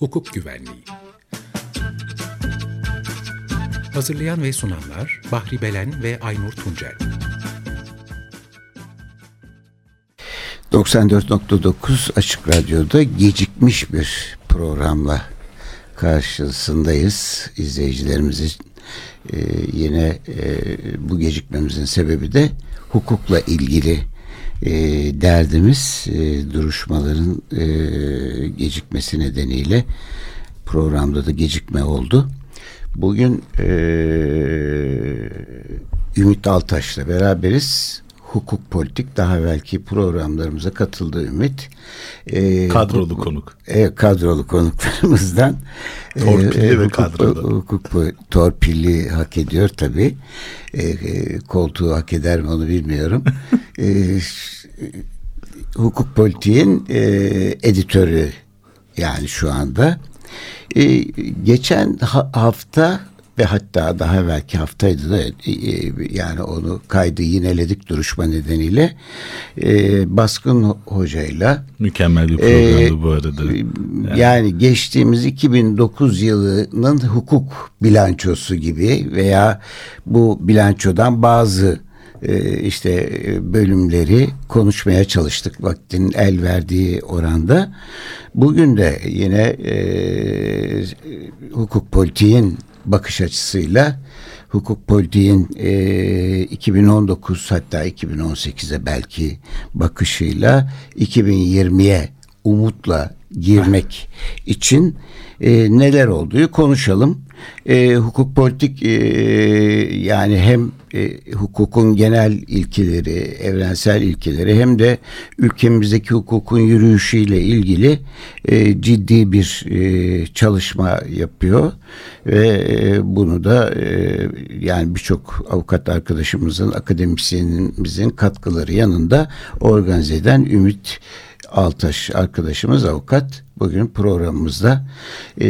Hukuk Güvenliği Hazırlayan ve sunanlar Bahri Belen ve Aynur Tuncel 94.9 Açık Radyo'da gecikmiş bir programla karşısındayız. İzleyicilerimizi e, yine e, bu gecikmemizin sebebi de hukukla ilgili e, derdimiz e, duruşmaların e, gecikmesi nedeniyle programda da gecikme oldu. Bugün e, Ümit Altaş'la beraberiz hukuk politik daha belki programlarımıza katıldı Ümit. E, kadrolu hukuk, konuk. E, kadrolu konuklarımızdan. Torpilli e, ve hukuk, kadrolu. Hukuk, torpilli hak ediyor tabii. E, e, koltuğu hak eder mi onu bilmiyorum. e, hukuk politiğin e, editörü yani şu anda. E, geçen ha, hafta ve hatta daha belki haftaydı da e, e, yani onu kaydı yineledik duruşma nedeniyle e, Baskın Hoca'yla mükemmel bir programdı e, bu arada. Yani. yani geçtiğimiz 2009 yılının hukuk bilançosu gibi veya bu bilançodan bazı işte bölümleri konuşmaya çalıştık vaktin el verdiği oranda. Bugün de yine e, hukuk politiğin bakış açısıyla hukuk politiğin e, 2019 hatta 2018'e belki bakışıyla 2020'ye umutla girmek için e, neler olduğu konuşalım. E, hukuk politik e, yani hem e, hukukun genel ilkeleri, evrensel ilkeleri hem de ülkemizdeki hukukun yürüyüşüyle ilgili e, ciddi bir e, çalışma yapıyor. Ve e, bunu da e, yani birçok avukat arkadaşımızın, akademisyenimizin katkıları yanında organize eden Ümit Altaş arkadaşımız avukat bugün programımızda. Ee,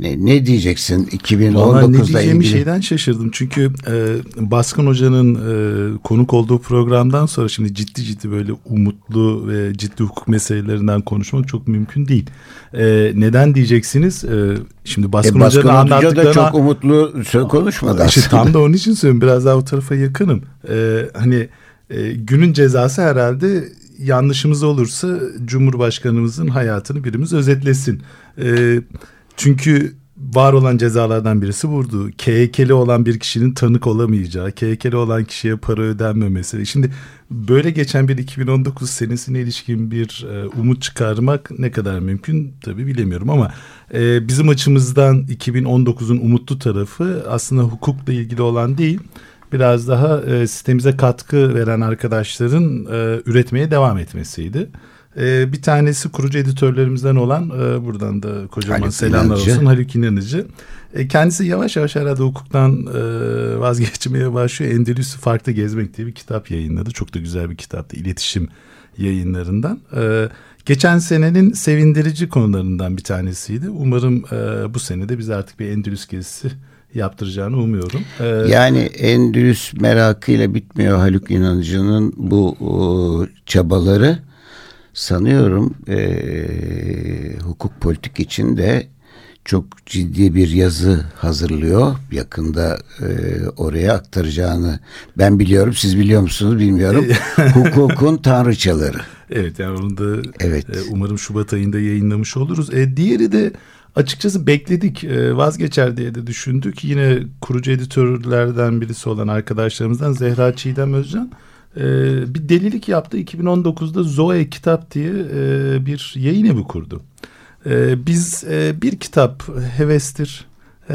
ne, ne diyeceksin 2019'da ne diyeceğim ilgili? şeyden şaşırdım. Çünkü e, Baskın Hoca'nın e, konuk olduğu programdan sonra şimdi ciddi ciddi böyle umutlu ve ciddi hukuk meselelerinden konuşmak çok mümkün değil. E, neden diyeceksiniz? E, şimdi Baskın, e, Baskın Hoca'nın anlattıklarına... da çok umutlu konuşmadı işte aslında. Tam da onun için söylüyorum. Biraz daha o tarafa yakınım. E, hani e, günün cezası herhalde yanlışımız olursa Cumhurbaşkanımızın hayatını birimiz özetlesin. E, çünkü var olan cezalardan birisi vurdu. KHK'li olan bir kişinin tanık olamayacağı, KHK'li olan kişiye para ödenmemesi. Şimdi böyle geçen bir 2019 senesine ilişkin bir e, umut çıkarmak ne kadar mümkün tabii bilemiyorum ama e, bizim açımızdan 2019'un umutlu tarafı aslında hukukla ilgili olan değil biraz daha e, sistemimize katkı veren arkadaşların e, üretmeye devam etmesiydi. E, bir tanesi kurucu editörlerimizden olan e, buradan da kocaman Haluk selamlar İnanıcı. olsun Haluk İnanıcı. E, kendisi yavaş yavaş herhalde hukuktan e, vazgeçmeye başlıyor. Endülüs'ü farklı gezmek diye bir kitap yayınladı. Çok da güzel bir kitaptı iletişim yayınlarından. E, geçen senenin sevindirici konularından bir tanesiydi. Umarım e, bu senede biz artık bir Endülüs gezisi yaptıracağını umuyorum. Ee, yani Endülüs merakıyla bitmiyor Haluk İnanıcı'nın bu o, çabaları. Sanıyorum e, hukuk politik için de çok ciddi bir yazı hazırlıyor. Yakında e, oraya aktaracağını ben biliyorum. Siz biliyor musunuz bilmiyorum. Hukukun tanrıçaları. Evet yani onu da evet. E, umarım Şubat ayında yayınlamış oluruz. E, diğeri de Açıkçası bekledik e, vazgeçer diye de düşündük. Yine kurucu editörlerden birisi olan arkadaşlarımızdan Zehra Çiğdem Özcan e, bir delilik yaptı. 2019'da Zoe Kitap diye e, bir yayın evi kurdu. Biz bir kitap hevestir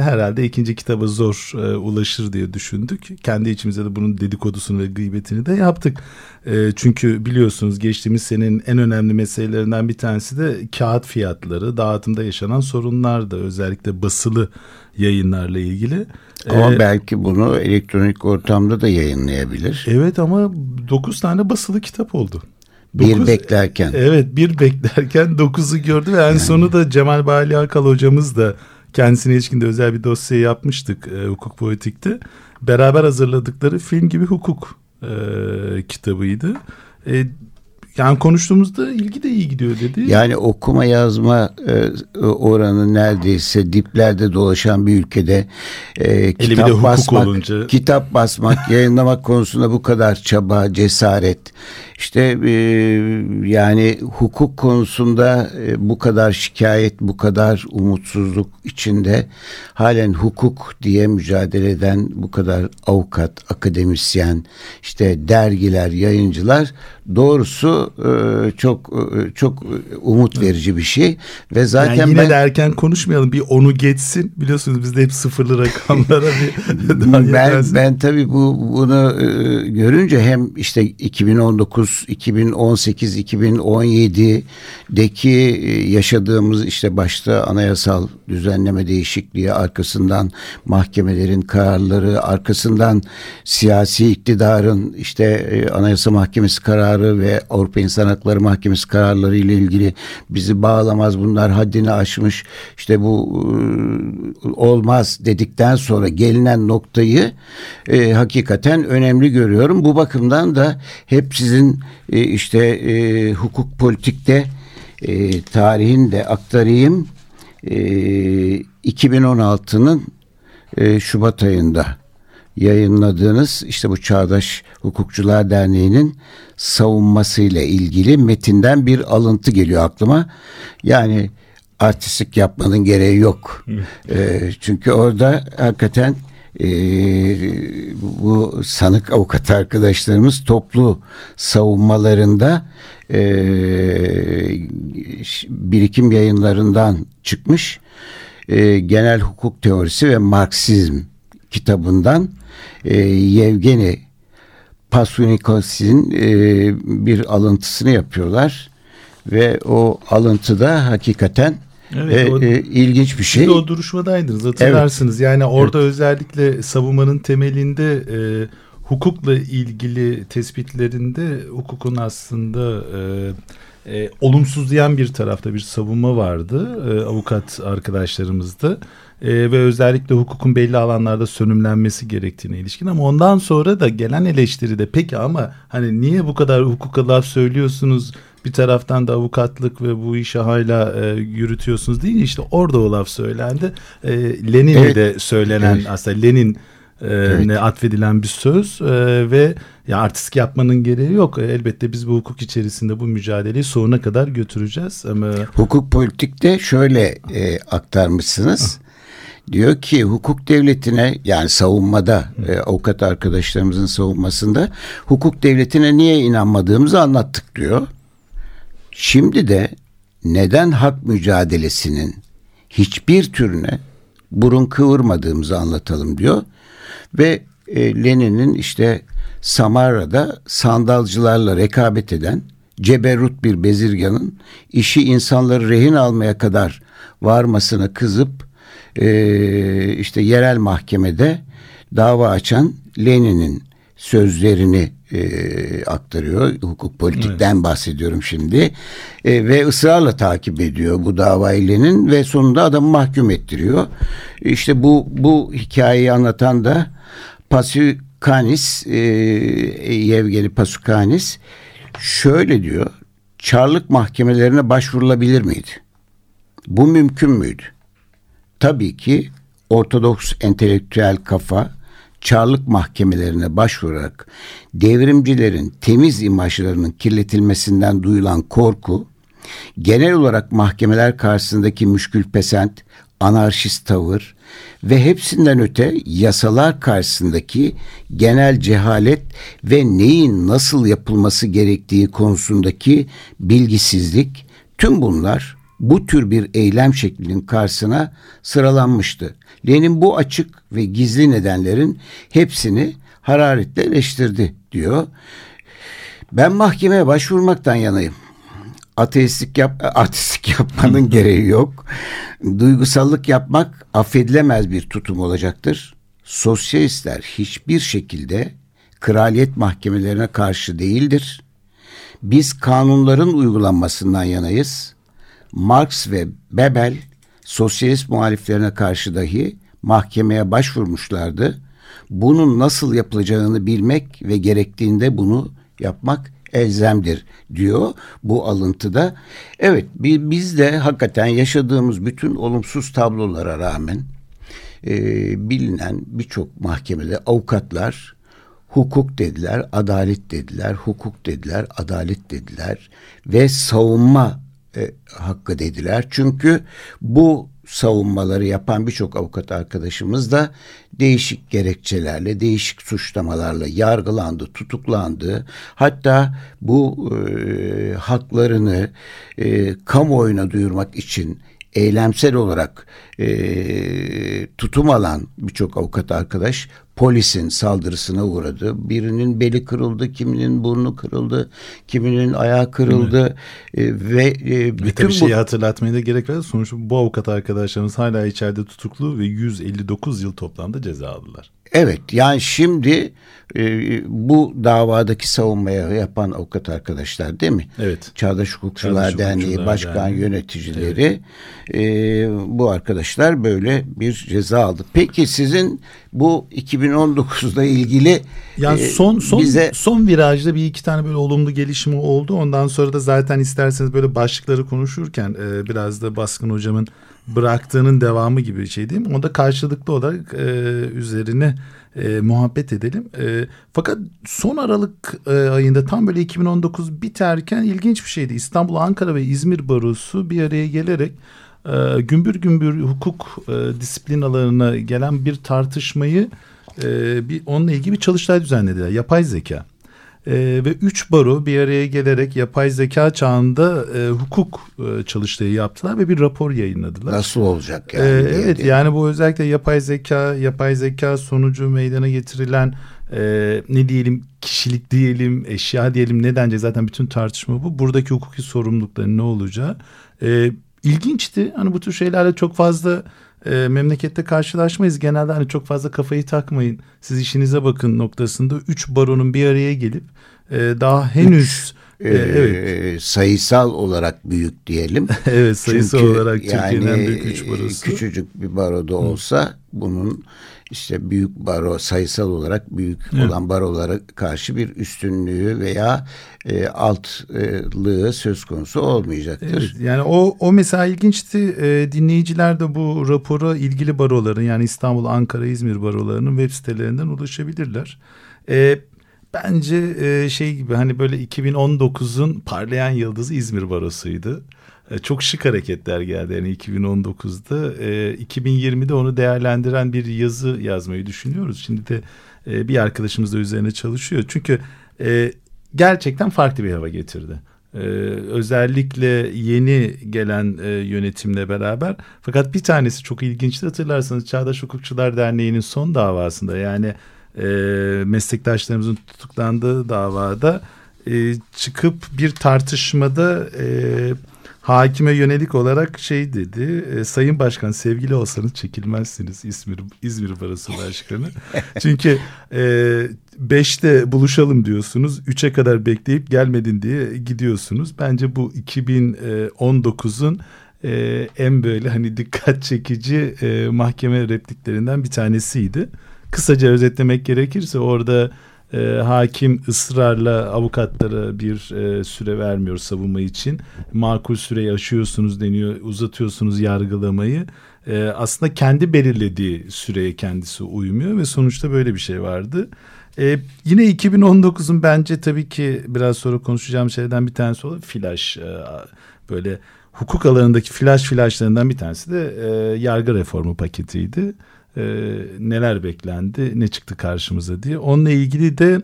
herhalde ikinci kitaba zor e, ulaşır diye düşündük. Kendi içimizde de bunun dedikodusunu ve gıybetini de yaptık. E, çünkü biliyorsunuz geçtiğimiz senenin en önemli meselelerinden bir tanesi de kağıt fiyatları, dağıtımda yaşanan sorunlar da özellikle basılı yayınlarla ilgili. Ama ee, belki bunu elektronik ortamda da yayınlayabilir. Evet ama dokuz tane basılı kitap oldu. Bir beklerken. Evet bir beklerken dokuzu gördü ve en yani. sonu da Cemal Bali Akal hocamız da kendisine ilişkin de özel bir dosya yapmıştık e, hukuk politikte. beraber hazırladıkları film gibi hukuk e, kitabıydı. E, yani konuştuğumuzda ilgi de iyi gidiyor dedi. Yani okuma yazma e, oranı neredeyse diplerde dolaşan bir ülkede e, kitap basmak, olunca. kitap basmak, yayınlamak konusunda bu kadar çaba, cesaret, işte e, yani hukuk konusunda e, bu kadar şikayet, bu kadar umutsuzluk içinde halen hukuk diye mücadele eden bu kadar avukat, akademisyen, işte dergiler, yayıncılar doğrusu e, çok e, çok umut verici bir şey. Ve zaten yani yine ben, de erken konuşmayalım. Bir onu geçsin. Biliyorsunuz bizde hep sıfırlı rakamlara bir ben ben tabii bu bunu e, görünce hem işte 2019 2018 2017'deki yaşadığımız işte başta anayasal düzenleme değişikliği arkasından mahkemelerin kararları arkasından siyasi iktidarın işte e, anayasa mahkemesi kararı ve Avrupa İnsan Hakları Mahkemesi kararları ile ilgili bizi bağlamaz bunlar haddini aşmış işte bu e, olmaz dedikten sonra gelinen noktayı e, hakikaten önemli görüyorum. Bu bakımdan da hep sizin e, işte e, hukuk politikte e, tarihini de aktarayım. E, 2016'nın e, Şubat ayında yayınladığınız işte bu Çağdaş Hukukçular Derneği'nin savunmasıyla ilgili metinden bir alıntı geliyor aklıma. Yani artistik yapmanın gereği yok. e, çünkü orada hakikaten e, bu sanık avukat arkadaşlarımız toplu savunmalarında e, birikim yayınlarından çıkmış e, genel hukuk teorisi ve Marksizm kitabından e, Yevgeni Pasunikos'in e, bir alıntısını yapıyorlar ve o alıntıda hakikaten Evet, e, o, e, ilginç bir şey. O duruşmadaydınız hatırlarsınız. Evet. Yani orada evet. özellikle savunmanın temelinde e, hukukla ilgili tespitlerinde hukukun aslında e, e, olumsuzlayan bir tarafta bir savunma vardı e, avukat arkadaşlarımızda. E, ve özellikle hukukun belli alanlarda sönümlenmesi gerektiğine ilişkin ama ondan sonra da gelen eleştiri de peki ama hani niye bu kadar hukuka laf söylüyorsunuz bir taraftan da avukatlık ve bu işi hala e, yürütüyorsunuz değil işte orada o laf söylendi. E, Lenin'e evet. de söylenen evet. aslında Lenin evet. ne atfedilen bir söz e, ve ya artistik yapmanın gereği yok. E, elbette biz bu hukuk içerisinde bu mücadeleyi sonuna kadar götüreceğiz ama hukuk politikte şöyle e, aktarmışsınız. Diyor ki hukuk devletine yani savunmada e, avukat arkadaşlarımızın savunmasında hukuk devletine niye inanmadığımızı anlattık diyor. Şimdi de neden hak mücadelesinin hiçbir türüne burun kıvırmadığımızı anlatalım diyor. Ve e, Lenin'in işte Samara'da sandalcılarla rekabet eden ceberut bir bezirganın işi insanları rehin almaya kadar varmasına kızıp e, işte yerel mahkemede dava açan Lenin'in sözlerini e, aktarıyor. Hukuk politikten evet. bahsediyorum şimdi. E, ve ısrarla takip ediyor bu davaylenin ve sonunda adamı mahkum ettiriyor. İşte bu bu hikayeyi anlatan da Pasukanis, e, Yevgeni Pasukanis şöyle diyor. Çarlık mahkemelerine başvurulabilir miydi? Bu mümkün müydü? Tabii ki Ortodoks entelektüel kafa çarlık mahkemelerine başvurarak devrimcilerin temiz imajlarının kirletilmesinden duyulan korku, genel olarak mahkemeler karşısındaki müşkül pesent, anarşist tavır ve hepsinden öte yasalar karşısındaki genel cehalet ve neyin nasıl yapılması gerektiği konusundaki bilgisizlik tüm bunlar bu tür bir eylem şeklinin karşısına sıralanmıştı. Lenin bu açık ve gizli nedenlerin hepsini hararetle eleştirdi diyor. Ben mahkemeye başvurmaktan yanayım. Ateistlik yap, artistlik yapmanın gereği yok. Duygusallık yapmak affedilemez bir tutum olacaktır. Sosyalistler hiçbir şekilde kraliyet mahkemelerine karşı değildir. Biz kanunların uygulanmasından yanayız. Marx ve Bebel sosyalist muhaliflerine karşı dahi mahkemeye başvurmuşlardı. bunun nasıl yapılacağını bilmek ve gerektiğinde bunu yapmak elzemdir diyor bu alıntıda. Evet biz de hakikaten yaşadığımız bütün olumsuz tablolara rağmen e, bilinen birçok mahkemede avukatlar hukuk dediler, adalet dediler, hukuk dediler, adalet dediler ve savunma e, hakkı dediler. Çünkü bu savunmaları yapan birçok avukat arkadaşımız da değişik gerekçelerle, değişik suçlamalarla yargılandı, tutuklandı. Hatta bu e, haklarını e, kamuoyuna duyurmak için eylemsel olarak e, tutum alan birçok avukat arkadaş polisin saldırısına uğradı. Birinin beli kırıldı, kiminin burnu kırıldı, kiminin ayağı kırıldı e, ve e, bütün bir şeyi bu... hatırlatmaya da gerek var. Sonuçta bu avukat arkadaşlarımız hala içeride tutuklu ve 159 yıl toplamda ceza aldılar. Evet yani şimdi e, bu davadaki savunmaya yapan avukat arkadaşlar değil mi? Evet. Çağdaş Hukukçular, Çağdaş Derneği Başkan Derneği. Yöneticileri evet. e, bu arkadaşlar böyle bir ceza aldı. Peki sizin bu 2019'da ilgili yani e, son son bize son virajda bir iki tane böyle olumlu gelişme oldu. Ondan sonra da zaten isterseniz böyle başlıkları konuşurken e, biraz da Baskın hocamın bıraktığının devamı gibi bir şey değil mi? Onda karşılıklı olarak e, üzerine e, muhabbet edelim. E, fakat son Aralık e, ayında tam böyle 2019 biterken ilginç bir şeydi. İstanbul, Ankara ve İzmir Barosu bir araya gelerek e, gümbür gümbür hukuk e, disiplin alanına gelen bir tartışmayı e, bir onunla ilgili bir çalıştay düzenlediler. Yapay zeka. E, ve üç baro bir araya gelerek yapay zeka çağında e, hukuk e, çalıştayı yaptılar ve bir rapor yayınladılar. Nasıl olacak yani? E, evet diye. yani bu özellikle yapay zeka, yapay zeka sonucu meydana getirilen e, ne diyelim kişilik diyelim, eşya diyelim ne denecek zaten bütün tartışma bu. Buradaki hukuki sorumlulukların ne olacağı. E, ilginçti. Hani bu tür şeylerle çok fazla e, memlekette karşılaşmayız. Genelde hani çok fazla kafayı takmayın. Siz işinize bakın noktasında üç baronun bir araya gelip e, daha henüz üç, e, evet. sayısal olarak büyük diyelim. evet sayısal Çünkü olarak Türkiye'nin yani, büyük üç barosu. Küçücük bir baroda olsa Hı. bunun işte büyük baro sayısal olarak büyük evet. olan barolara karşı bir üstünlüğü veya e, altlığı söz konusu olmayacaktır. Evet, yani o o mesela ilginçti. E, dinleyiciler de bu rapora ilgili baroların yani İstanbul, Ankara, İzmir barolarının web sitelerinden ulaşabilirler. E, bence e, şey gibi hani böyle 2019'un parlayan yıldızı İzmir Barosu'ydu. E, çok şık hareketler geldi yani 2019'da. E, 2020'de onu değerlendiren bir yazı yazmayı düşünüyoruz. Şimdi de e, bir arkadaşımız da üzerine çalışıyor. Çünkü e, gerçekten farklı bir hava getirdi. Ee, özellikle yeni gelen e, yönetimle beraber fakat bir tanesi çok ilginçti hatırlarsanız Çağdaş Hukukçular Derneği'nin son davasında yani e, meslektaşlarımızın tutuklandığı davada e, çıkıp bir tartışmada e, hakime yönelik olarak şey dedi. E, Sayın Başkan sevgili olsanız çekilmezsiniz İzmir İzmir Barosu Başkanı. Çünkü e, beşte buluşalım diyorsunuz. Üçe kadar bekleyip gelmedin diye gidiyorsunuz. Bence bu 2019'un e, en böyle hani dikkat çekici e, mahkeme repliklerinden bir tanesiydi. Kısaca özetlemek gerekirse orada e, hakim ısrarla avukatlara bir e, süre vermiyor savunma için. Makul süreyi aşıyorsunuz deniyor, uzatıyorsunuz yargılamayı. E, aslında kendi belirlediği süreye kendisi uymuyor ve sonuçta böyle bir şey vardı. E, yine 2019'un bence tabii ki biraz sonra konuşacağım şeyden bir tanesi olan flash. E, böyle hukuk alanındaki flash flashlarından bir tanesi de e, yargı reformu paketiydi e, neler beklendi, ne çıktı karşımıza diye. Onunla ilgili de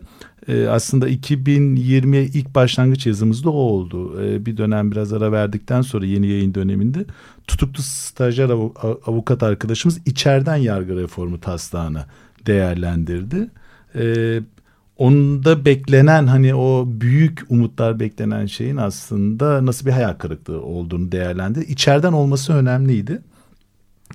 e, aslında 2020'ye ilk başlangıç yazımızda o oldu. E, bir dönem biraz ara verdikten sonra yeni yayın döneminde tutuklu stajyer av, avukat arkadaşımız içeriden yargı reformu taslağını değerlendirdi. E, onda beklenen hani o büyük umutlar beklenen şeyin aslında nasıl bir hayal kırıklığı olduğunu değerlendi. İçeriden olması önemliydi.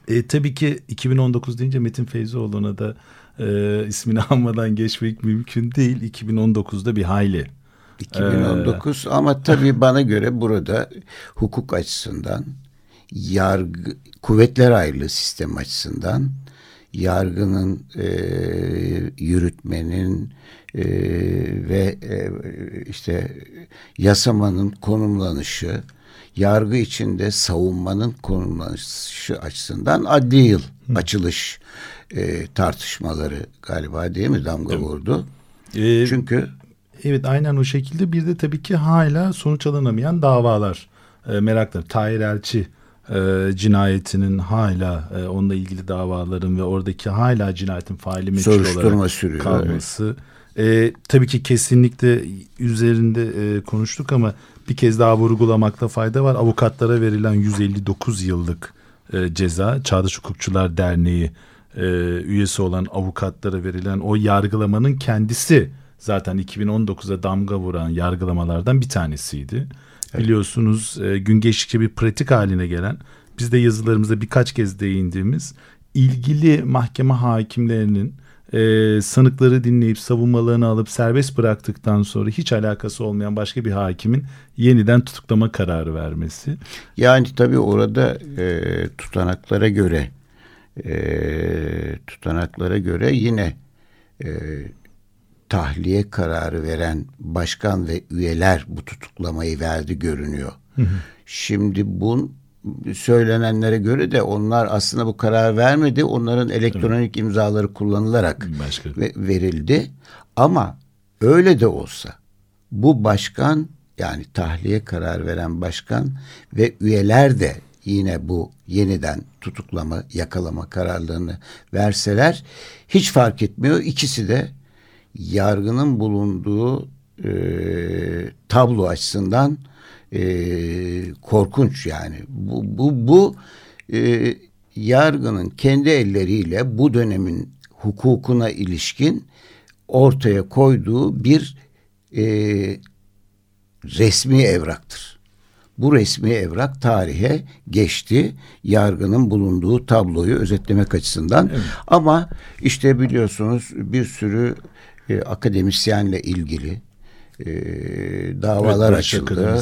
E, tabii ki 2019 deyince Metin Feyzoğlu'na da e, ismini almadan geçmek mümkün değil. 2019'da bir hayli. 2019 ee, ama tabii bana göre burada hukuk açısından yargı kuvvetler ayrılığı sistem açısından yargının e, yürütmenin e, ve e, işte yasamanın konumlanışı, yargı içinde savunmanın konumlanışı açısından adli yıl Hı. açılış e, tartışmaları galiba değil mi damga evet. vurdu? Ee, Çünkü evet aynen o şekilde bir de tabii ki hala sonuç alınamayan davalar e, meraklar. Tahir Elçi e, cinayetinin hala e, onunla ilgili davaların ve oradaki hala cinayetin faili meçhul olarak sürüyor, kalması. Evet. E, tabii ki kesinlikle üzerinde e, konuştuk ama bir kez daha vurgulamakta fayda var. Avukatlara verilen 159 yıllık e, ceza Çağdaş Hukukçular Derneği e, üyesi olan avukatlara verilen o yargılamanın kendisi zaten 2019'a damga vuran yargılamalardan bir tanesiydi. Evet. Biliyorsunuz e, gün geçtikçe bir pratik haline gelen biz de yazılarımızda birkaç kez değindiğimiz ilgili mahkeme hakimlerinin e, sanıkları dinleyip savunmalarını alıp serbest bıraktıktan sonra hiç alakası olmayan başka bir hakimin yeniden tutuklama kararı vermesi. Yani tabii orada e, tutanaklara göre e, tutanaklara göre yine e, tahliye kararı veren başkan ve üyeler bu tutuklamayı verdi görünüyor. Hı hı. Şimdi bu söylenenlere göre de onlar aslında bu karar vermedi. Onların elektronik evet. imzaları kullanılarak Başka. verildi. Ama öyle de olsa bu başkan yani tahliye karar veren başkan ve üyeler de yine bu yeniden tutuklama, yakalama kararlarını verseler hiç fark etmiyor. İkisi de yargının bulunduğu e, tablo açısından e, korkunç yani. Bu, bu, bu e, yargının kendi elleriyle bu dönemin hukukuna ilişkin ortaya koyduğu bir e, resmi evraktır. Bu resmi evrak tarihe geçti. Yargının bulunduğu tabloyu özetlemek açısından. Evet. Ama işte biliyorsunuz bir sürü e, akademisyenle ilgili e, davalar evet, açıldı.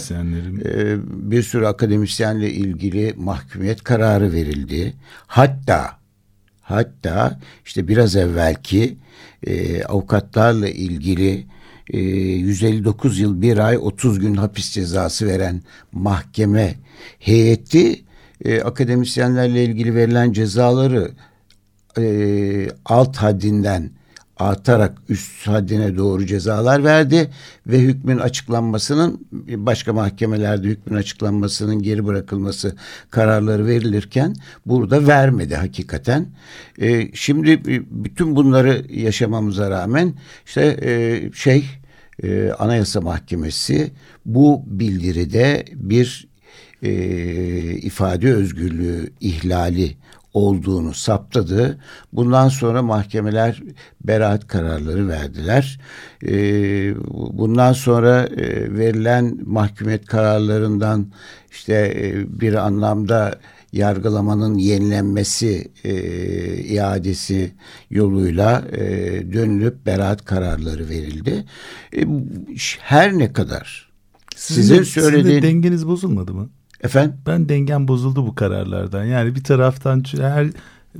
E, bir sürü akademisyenle ilgili mahkumiyet kararı verildi. Hatta hatta işte biraz evvelki e, avukatlarla ilgili e, 159 yıl bir ay 30 gün hapis cezası veren mahkeme heyeti e, akademisyenlerle ilgili verilen cezaları e, alt haddinden artarak üst haddine doğru cezalar verdi ve hükmün açıklanmasının başka mahkemelerde hükmün açıklanmasının geri bırakılması kararları verilirken burada vermedi hakikaten. E, şimdi bütün bunları yaşamamıza rağmen işte e, şey e, Anayasa Mahkemesi bu bildiride bir e, ifade özgürlüğü ihlali olduğunu saptadı. Bundan sonra mahkemeler beraat kararları verdiler. Ee, bundan sonra e, verilen mahkumiyet kararlarından işte e, bir anlamda yargılamanın yenilenmesi e, iadesi yoluyla e, dönülüp beraat kararları verildi. E, her ne kadar sizin, sizin söylediğin... Sizin dengeniz bozulmadı mı? Efendim? Ben dengem bozuldu bu kararlardan. Yani bir taraftan her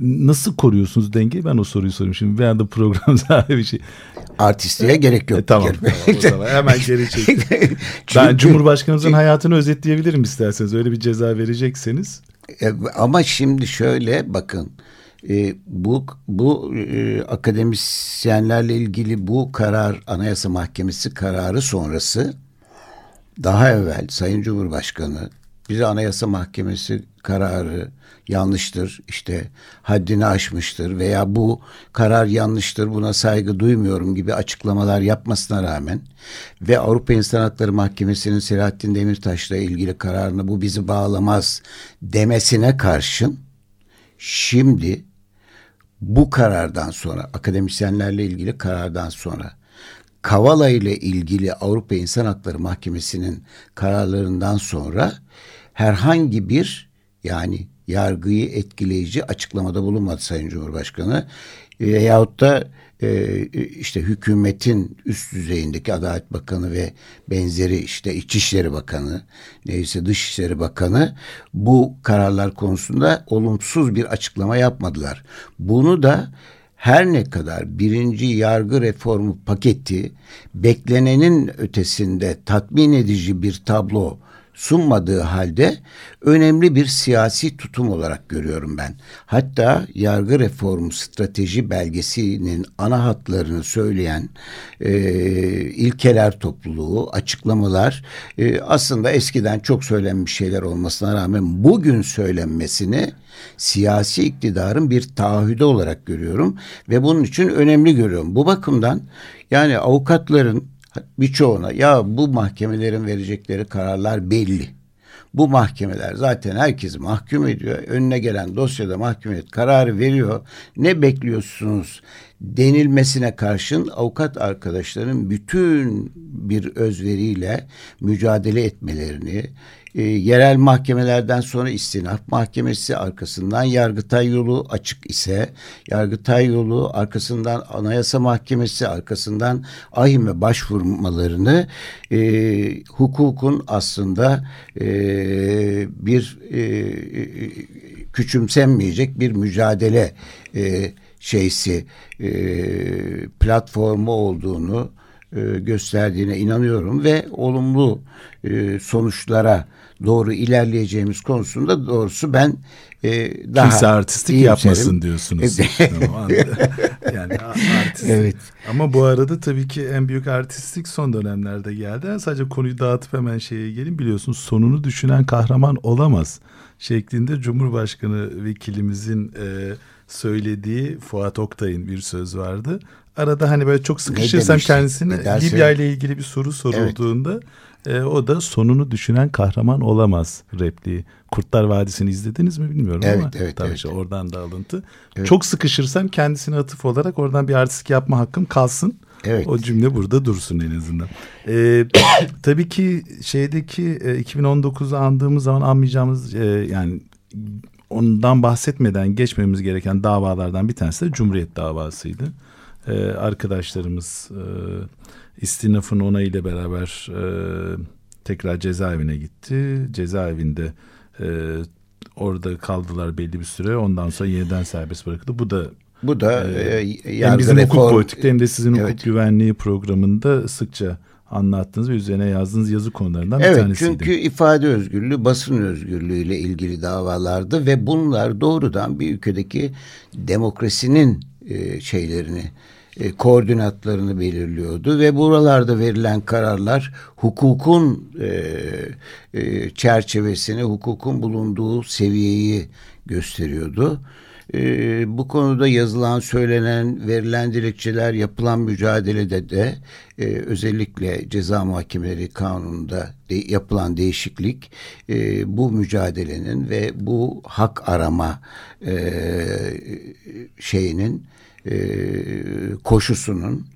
nasıl koruyorsunuz dengeyi? Ben o soruyu sorayım şimdi. Bir anda programda bir şey. Artistliğe gerek yok. E, tamam, o zaman hemen geri çek. ben Cumhurbaşkanımızın hayatını özetleyebilirim isterseniz. Öyle bir ceza verecekseniz. E, ama şimdi şöyle bakın. E, bu bu e, akademisyenlerle ilgili bu karar Anayasa Mahkemesi kararı sonrası daha evvel Sayın Cumhurbaşkanı bize Anayasa Mahkemesi kararı yanlıştır, işte haddini aşmıştır veya bu karar yanlıştır, buna saygı duymuyorum gibi açıklamalar yapmasına rağmen ve Avrupa İnsan Hakları Mahkemesi'nin Selahattin Demirtaş'la ilgili kararını bu bizi bağlamaz demesine karşın şimdi bu karardan sonra akademisyenlerle ilgili karardan sonra Kavala ile ilgili Avrupa İnsan Hakları Mahkemesi'nin kararlarından sonra herhangi bir yani yargıyı etkileyici açıklamada bulunmadı Sayın Cumhurbaşkanı. veyahut da e, işte hükümetin üst düzeyindeki Adalet Bakanı ve benzeri işte İçişleri Bakanı neyse Dışişleri Bakanı bu kararlar konusunda olumsuz bir açıklama yapmadılar. Bunu da her ne kadar birinci yargı reformu paketi beklenenin ötesinde tatmin edici bir tablo sunmadığı halde önemli bir siyasi tutum olarak görüyorum ben. Hatta yargı reformu strateji belgesinin ana hatlarını söyleyen e, ilkeler topluluğu, açıklamalar e, aslında eskiden çok söylenmiş şeyler olmasına rağmen bugün söylenmesini siyasi iktidarın bir taahhüdü olarak görüyorum ve bunun için önemli görüyorum. Bu bakımdan yani avukatların birçoğuna ya bu mahkemelerin verecekleri kararlar belli. Bu mahkemeler zaten herkes mahkum ediyor. Önüne gelen dosyada mahkumiyet kararı veriyor. Ne bekliyorsunuz denilmesine karşın avukat arkadaşların bütün bir özveriyle mücadele etmelerini, e, yerel mahkemelerden sonra istinaf mahkemesi arkasından Yargıtay yolu açık ise Yargıtay yolu arkasından Anayasa Mahkemesi arkasından ahime başvurmalarını e, hukukun aslında e, bir e, küçümsenmeyecek bir mücadele e, şeysi e, platformu olduğunu e, gösterdiğine inanıyorum ve olumlu e, sonuçlara doğru ilerleyeceğimiz konusunda doğrusu ben e, daha Kimse artistik iyimserim. yapmasın diyorsunuz. yani artistik. Evet. Ama bu arada tabii ki en büyük artistlik son dönemlerde geldi. Yani sadece konuyu dağıtıp hemen şeye gelin biliyorsunuz sonunu düşünen kahraman olamaz şeklinde Cumhurbaşkanı vekilimizin e, söylediği Fuat Oktay'ın bir söz vardı. Arada hani böyle çok sıkışırsam kendisine Libya ile ilgili bir soru sorulduğunda evet e, o da sonunu düşünen kahraman olamaz repliği. Kurtlar Vadisi'ni izlediniz mi bilmiyorum evet, ama evet, tabii evet, işte oradan da alıntı. Evet. Çok sıkışırsam kendisine atıf olarak oradan bir artistik yapma hakkım kalsın. Evet. O cümle burada dursun en azından. Ee, tabii ki şeydeki e, 2019'u andığımız zaman anmayacağımız e, yani ondan bahsetmeden geçmemiz gereken davalardan bir tanesi de Cumhuriyet davasıydı. Ee, arkadaşlarımız e, istinafın onayıyla beraber e, tekrar cezaevine gitti. Cezaevinde e, orada kaldılar belli bir süre. Ondan sonra yeniden serbest bırakıldı. Bu da bu da e, e hem bizim reform... hukuk politikte hem de sizin evet. hukuk güvenliği programında sıkça anlattığınız ve üzerine yazdığınız yazı konularından evet, bir tanesiydi. Evet çünkü ifade özgürlüğü basın özgürlüğü ile ilgili davalardı ve bunlar doğrudan bir ülkedeki demokrasinin e, şeylerini e, koordinatlarını belirliyordu ve buralarda verilen kararlar hukukun e, e, çerçevesini, hukukun bulunduğu seviyeyi gösteriyordu. E, bu konuda yazılan, söylenen, verilen dilekçeler, yapılan mücadelede de e, özellikle ceza mahkemeleri kanununda de, yapılan değişiklik e, bu mücadelenin ve bu hak arama e, şeyinin e, koşusunun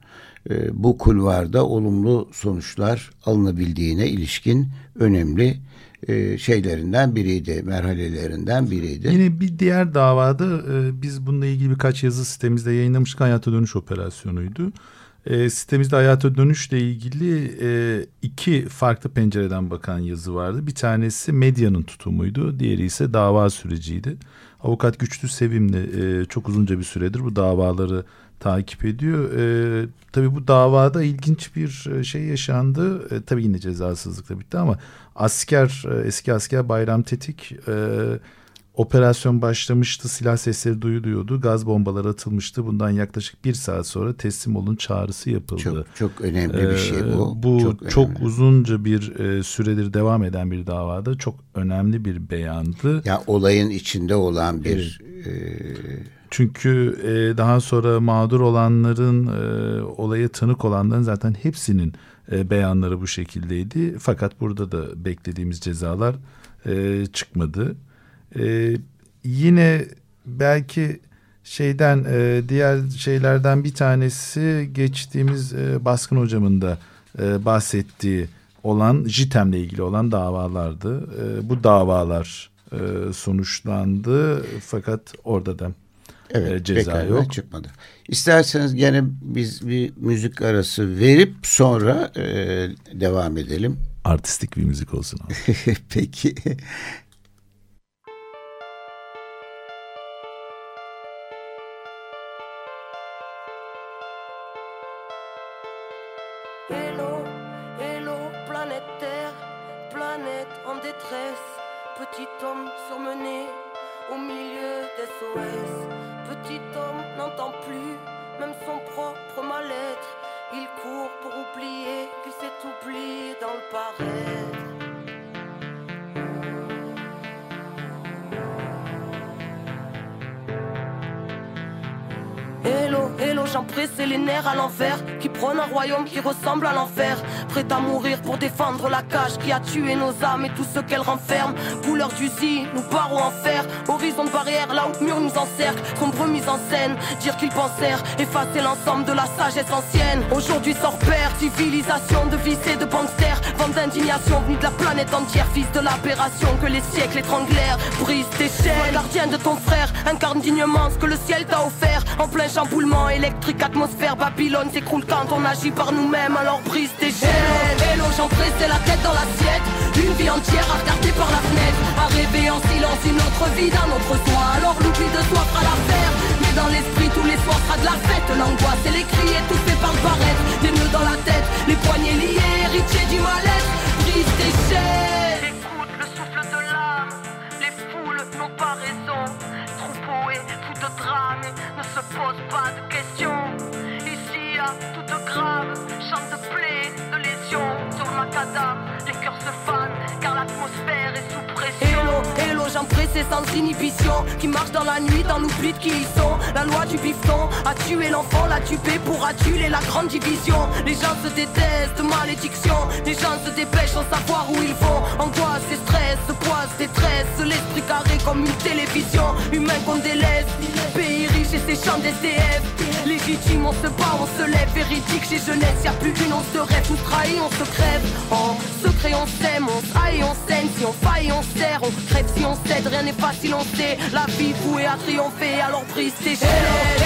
e, bu kulvarda olumlu sonuçlar alınabildiğine ilişkin önemli e, şeylerinden biriydi, merhalelerinden biriydi. Yine bir diğer davada e, biz bununla ilgili birkaç yazı sitemizde yayınlamıştık. Hayata dönüş operasyonuydu. E, sitemizde hayata dönüşle ilgili e, iki farklı pencereden bakan yazı vardı. Bir tanesi medyanın tutumuydu, diğeri ise dava süreciydi. Avukat Güçlü Sevimli e, çok uzunca bir süredir bu davaları takip ediyor. E, tabii bu davada ilginç bir e, şey yaşandı. E, tabii yine cezasızlıkla bitti ama asker, e, eski asker Bayram Tetik e, Operasyon başlamıştı, silah sesleri duyuluyordu, gaz bombaları atılmıştı. Bundan yaklaşık bir saat sonra teslim olun çağrısı yapıldı. Çok çok önemli bir şey bu. Ee, bu çok, çok uzunca bir e, süredir devam eden bir davada çok önemli bir beyandı. Ya olayın içinde olan bir... Evet. E... Çünkü e, daha sonra mağdur olanların, e, olaya tanık olanların zaten hepsinin e, beyanları bu şekildeydi. Fakat burada da beklediğimiz cezalar e, çıkmadı. Ee, yine belki şeyden e, diğer şeylerden bir tanesi geçtiğimiz e, baskın hocamın da e, bahsettiği olan JITEM'le ilgili olan davalardı. E, bu davalar e, sonuçlandı fakat orada da Evet, e, ceza yok. çıkmadı. İsterseniz gene biz bir müzik arası verip sonra e, devam edelim. Artistik bir müzik olsun. Peki. Qui ressemble à l'enfer. Prêt à mourir pour défendre la cage Qui a tué nos âmes et tout ce qu'elle renferme Couleur d'usine, nous barreaux en fer. Horizon de barrière, là où mur nous encercle. Sombre mise en scène, dire qu'ils pensèrent Effacer l'ensemble de la sagesse ancienne. Aujourd'hui sort père, civilisation de vices et de banksters Vente d'indignation venue de la planète entière. Fils de l'aberration que les siècles étranglèrent. Brise tes chaînes, gardien de ton frère Incarne dignement ce que le ciel t'a offert. En plein chamboulement électrique, atmosphère Babylone s'écroule quand on agit par nous-mêmes, alors brise tes chaînes. Hello, j'en c'est la tête dans l'assiette. Une vie entière à regarder par la fenêtre, à rêver en silence une autre vie d'un autre soi. Alors l'oubli de soi fera l'affaire. Mais dans l'esprit, tous les soirs sera de la fête. L'angoisse pressé sans inhibition. Qui marche dans la nuit, dans l'oubli de qui ils sont. La loi du bifton a tué l'enfant, l'a tué pour adjuler la grande division. Les gens se détestent, malédiction. Les gens se dépêchent sans savoir où ils vont. Angoisse et stress, poisse, détresse. L'esprit carré comme une télévision. Humain qu'on délaisse. Pays riche et ses champs d'SDF. Légitime, on se bat, on se lève. Véridique, chez jeunesse, y a plus d'une once de rêve. Tout trahi, on se crève. Secret, on s'aime, on se on scène. Si on faille, on serre. On crève si on cède, rien n'est facile, on sait. La vie vouée à triompher, alors tes chaînes.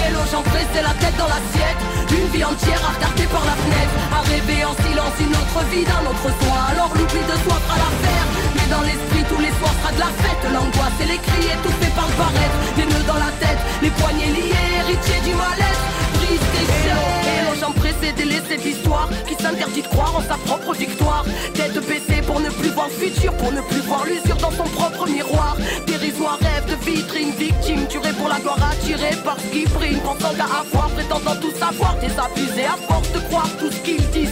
Hello, j'en c'est la tête dans l'assiette. Une vie entière à regarder par la fenêtre. À rêver en silence une autre vie d'un autre soi. Alors l'oubli de soi fera l'affaire. Dans l'esprit, tous les soirs sera de la fête. L'angoisse et les cris étouffés par le paraître. Des nœuds dans la tête, les poignets liés, héritiers du mal-être. Brise tes j'en précédé laisser l'histoire qui s'interdit de croire en sa propre victoire. Tête baissée pour ne plus voir futur, pour ne plus voir l'usure dans son propre miroir. Dérisoire rêve de vitrine, victime, tuée pour la gloire attirée par ce qui brille. Pensant qu'à avoir, prétendant tout savoir, désabusé à force de croire tout ce le banc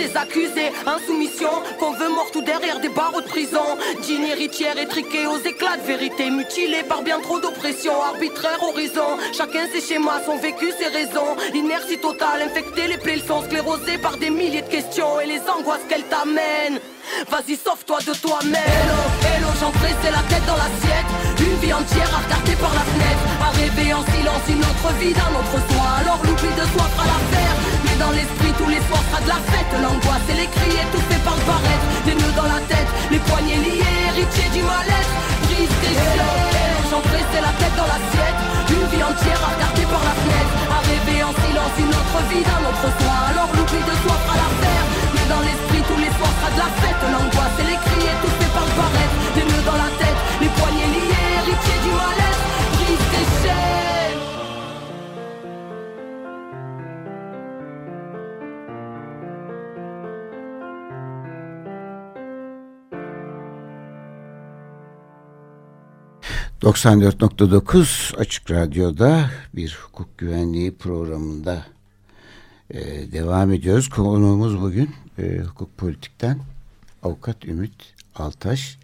des accusés. Insoumission, qu'on veut mort tout derrière des barreaux de prison. Digne héritière étriquée aux éclats de vérité, mutilée par bien trop d'oppression, arbitraire horizon. Chacun ses schémas, son vécu, ses raisons. Inertie totale, infecter les plaies, sont sclérosés par des milliers de questions et les angoisses qu'elles t'amènent. Vas-y, sauve-toi de toi-même. Hello, hello, j'en c'est la tête dans l'assiette. Une vie entière à regarder par la fenêtre. À rêver en silence une autre vie d'un autre soi. Alors l'oubli de soi fera l'affaire. Dans l'esprit, tous les soirs sera de la fête. L'angoisse et les cris étouffés par le paraître. Des nœuds dans la tête, les poignets liés, héritiers du mal-être. Brise tes c'est la tête dans l'assiette. Une vie entière à regarder par la fenêtre. À rêver en silence une autre vie d'un autre soi. Alors l'oubli de soi fera l'affaire. Mais dans l'esprit, tous les soirs sera de la fête. L'angoisse et les cris étouffés par le paraître. Des nœuds dans la tête, les poignets ...94.9 Açık Radyo'da bir hukuk güvenliği programında e, devam ediyoruz. Konuğumuz bugün e, hukuk politikten avukat Ümit Altaş.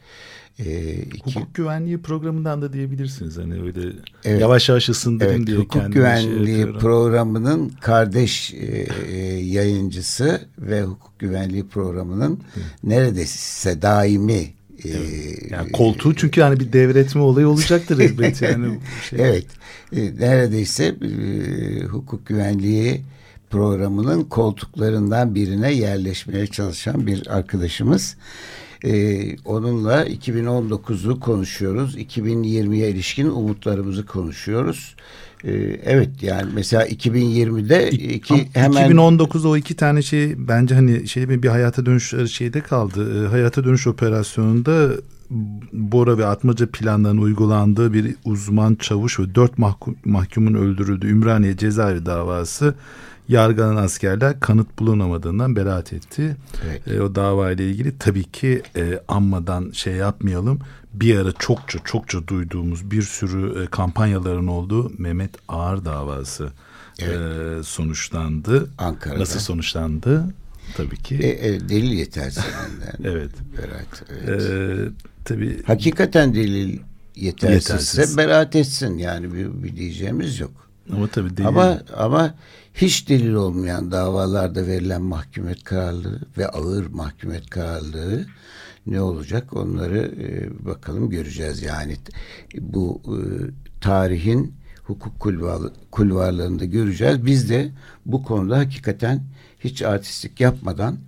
E, iki... Hukuk güvenliği programından da diyebilirsiniz. Hani öyle evet. yavaş yavaş ısındırın evet, diye Hukuk güvenliği şey programının kardeş e, e, yayıncısı ve hukuk güvenliği programının neredeyse daimi Evet. Yani koltuğu çünkü yani bir devretme olayı olacaktır elbet yani. Şey. evet. E, neredeyse e, hukuk güvenliği programının koltuklarından birine yerleşmeye çalışan bir arkadaşımız. Ee, onunla 2019'u konuşuyoruz. 2020'ye ilişkin umutlarımızı konuşuyoruz. Ee, evet yani mesela 2020'de iki hemen 2019'da o iki tane şey bence hani şey bir hayata dönüş şeyde kaldı. Ee, hayata dönüş operasyonunda Bora ve Atmaca planlarının uygulandığı bir uzman çavuş ve dört mahkum, mahkumun öldürüldüğü Ümraniye cezaevi davası yargılanan askerler kanıt bulunamadığından beraat etti. Evet. E, o dava ile ilgili tabii ki e, anmadan şey yapmayalım. Bir ara çokça çokça duyduğumuz bir sürü e, kampanyaların olduğu Mehmet Ağar davası evet. e, sonuçlandı. Ankara'da. Nasıl sonuçlandı? Tabii ki. E, e, delil yetersiz. evet. Berat, evet. E, tabii. Hakikaten delil yetersizse yetersiz. beraat etsin yani bir, bir diyeceğimiz yok. Ama tabii delil... Ama ama hiç delil olmayan davalarda verilen mahkumiyet kararları ve ağır mahkumiyet kararları ne olacak onları e, bakalım göreceğiz yani bu e, tarihin hukuk kulvar, kulvarlarında göreceğiz. Biz de bu konuda hakikaten hiç artistlik yapmadan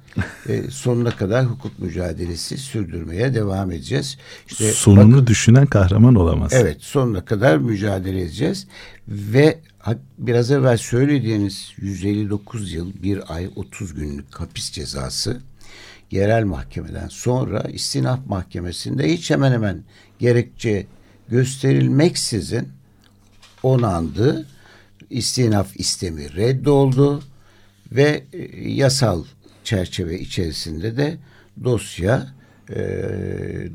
e, sonuna kadar hukuk mücadelesi sürdürmeye devam edeceğiz. İşte Sonunu bakın, düşünen kahraman olamaz. Evet sonuna kadar mücadele edeceğiz ve biraz evvel söylediğiniz 159 yıl bir ay 30 günlük hapis cezası yerel mahkemeden sonra istinaf mahkemesinde hiç hemen hemen gerekçe gösterilmeksizin onandı. istinaf istemi reddoldu ve e, yasal çerçeve içerisinde de dosya e,